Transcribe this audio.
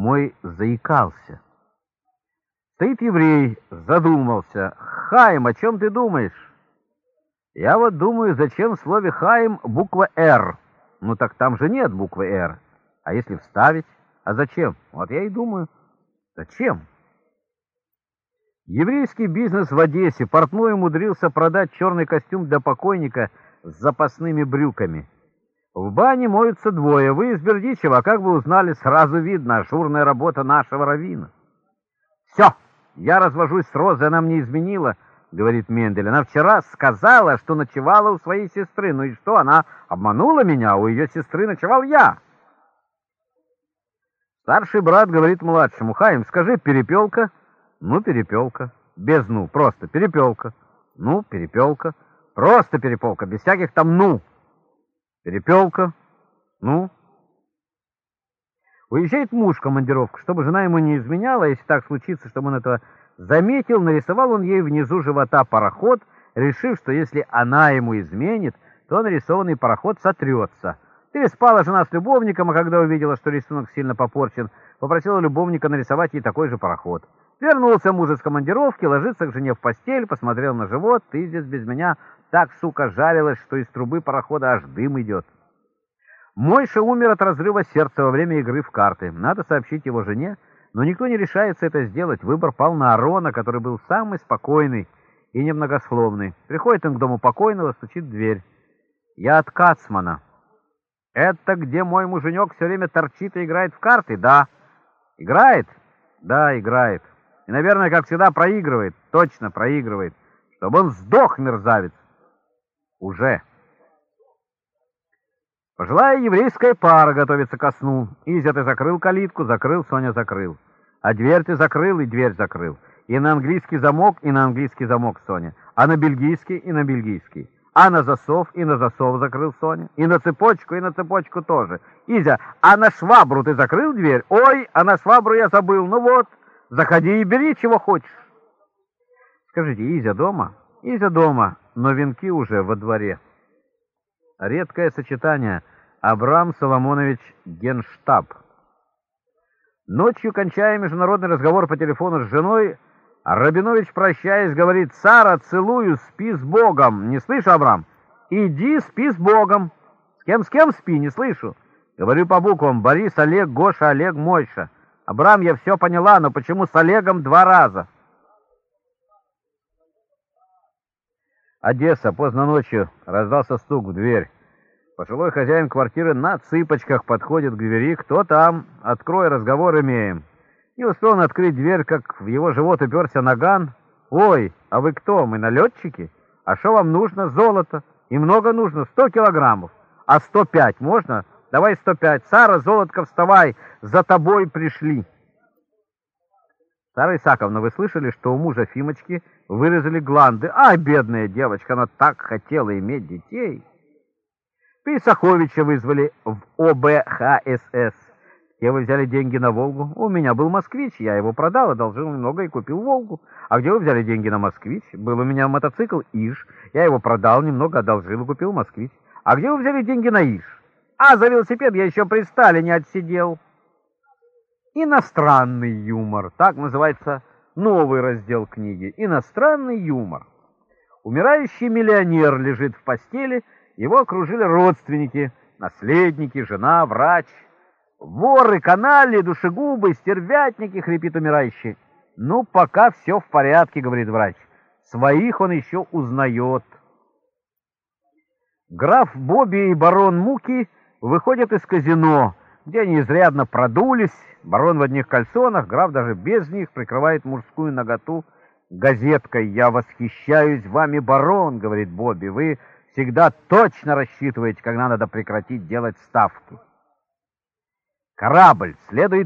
мой заикался. Стоит еврей, задумался. «Хайм, о чем ты думаешь?» «Я вот думаю, зачем в слове «хайм» буква «Р»?» «Ну так там же нет буквы «Р». А если вставить? А зачем? Вот я и думаю. Зачем?» Еврейский бизнес в Одессе. Портной умудрился продать черный костюм для покойника с запасными брюками. В бане моются двое. Вы из Бердичева, как вы узнали, сразу видно, ажурная работа нашего равина. Все, я развожусь с Розой, она мне изменила, говорит Мендель. Она вчера сказала, что ночевала у своей сестры. Ну и что, она обманула меня, у ее сестры ночевал я. Старший брат говорит младшему, Хаим, скажи, перепелка? Ну, перепелка. Без «ну», просто перепелка. Ну, перепелка. Просто перепелка, без всяких там «ну». Перепелка. Ну? Уезжает муж в командировку, чтобы жена ему не изменяла, если так случится, чтобы он этого заметил, нарисовал он ей внизу живота пароход, решив, что если она ему изменит, то нарисованный пароход сотрется. Переспала жена с любовником, а когда увидела, что рисунок сильно попорчен, попросила любовника нарисовать ей такой же пароход. Вернулся муж из командировки, ложится к жене в постель, посмотрел на живот, ты здесь без меня так, сука, жарилась, что из трубы парохода аж дым идет. Мойша умер от разрыва сердца во время игры в карты. Надо сообщить его жене, но никто не решается это сделать. Выбор пал на Арона, который был самый спокойный и немногословный. Приходит он к дому покойного, стучит в дверь. «Я от Кацмана». «Это где мой муженек все время торчит и играет в карты?» «Да». «Играет?» «Да, играет». И, наверное, как всегда, проигрывает. Точно проигрывает. Чтобы он сдох, мерзавец. Уже. Пожилая еврейская пара готовится ко сну. Изя, ты закрыл калитку, закрыл, Соня закрыл. А дверь ты закрыл, и дверь закрыл. И на английский замок, и на английский замок, Соня. А на бельгийский, и на бельгийский. А на засов, и на засов закрыл Соня. И на цепочку, и на цепочку тоже. Изя, а на швабру ты закрыл дверь? Ой, а на швабру я забыл. Ну вот. Заходи и бери, чего хочешь. Скажите, Изя дома? Изя дома, но венки уже во дворе. Редкое сочетание. Абрам Соломонович Генштаб. Ночью, кончая международный разговор по телефону с женой, Рабинович, прощаясь, говорит, «Сара, целую, спи с Богом». Не слышу, Абрам? Иди, спи с Богом. С кем, с кем спи, не слышу. Говорю по буквам, Борис, Олег, Гоша, Олег, Мойша. Абрам, я все поняла, но почему с Олегом два раза? Одесса, поздно ночью, раздался стук в дверь. Пожилой хозяин квартиры на цыпочках подходит к двери. «Кто там? Открой, разговор имеем». Не успел он открыть дверь, как в его живот уперся наган. «Ой, а вы кто? Мы налетчики? А что вам нужно? Золото. И много нужно, сто килограммов. А сто пять можно? Давай сто пять. Сара, золотко, вставай, за тобой пришли. Сара Исаковна, вы слышали, что у мужа Фимочки вырезали гланды? А, бедная девочка, она так хотела иметь детей. Писаховича вызвали в ОБХСС. Где вы взяли деньги на «Волгу»? У меня был «Москвич», я его продал, одолжил немного и купил «Волгу». А где вы взяли деньги на «Москвич»? Был у меня мотоцикл «Иж», я его продал, немного одолжил и купил «Москвич». А где вы взяли деньги на «Иж»? А за велосипед я еще при Сталине отсидел. Иностранный юмор. Так называется новый раздел книги. Иностранный юмор. Умирающий миллионер лежит в постели, его окружили родственники, наследники, жена, врач. Воры, канали, душегубы, стервятники, хрипит умирающий. Ну, пока все в порядке, говорит врач. Своих он еще узнает. Граф Бобби и барон Муки выходят из казино, где они изрядно продулись. Барон в одних кальсонах, граф даже без них прикрывает мужскую наготу газеткой. «Я восхищаюсь вами, барон», — говорит Бобби. «Вы всегда точно рассчитываете, когда надо прекратить делать ставки». Корабль следует